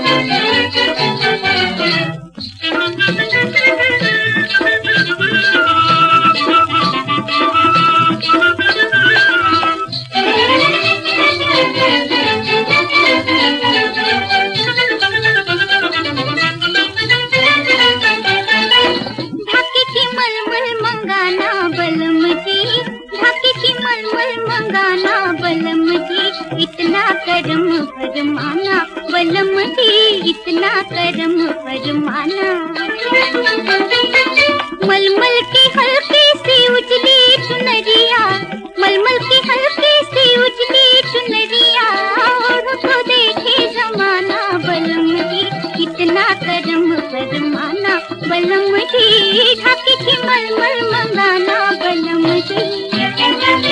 मंगाना इतना करम फरमाना बलम जी इतना करम फरमाना। मलमल की हल्की सी उजली चुनरिया, मलमल की हल्की से उजली चुनरिया, और तो देखे जमाना, बलम जी इतना करम फरमाना। बलम जी ढाकी मलमल मंगाना, बलम जी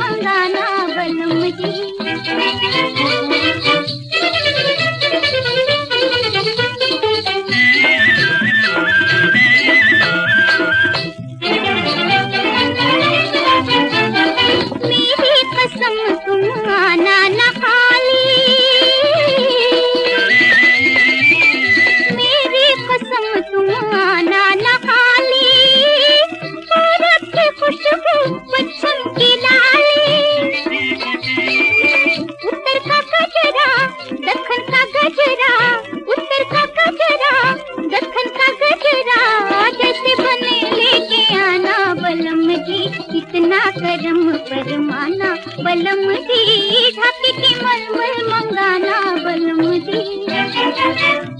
मंगाना बलूम जी कितना करम परमाना बलम दी ढाकी की मलमल मंगाना बलम दी।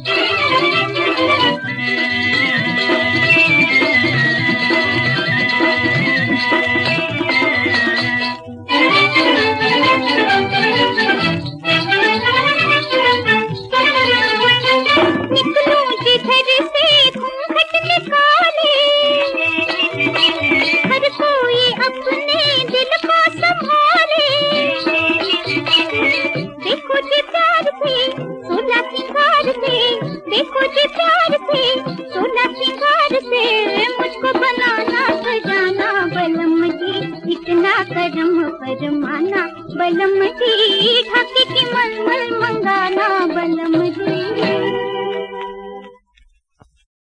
करम फरमाना बलम की ढाके की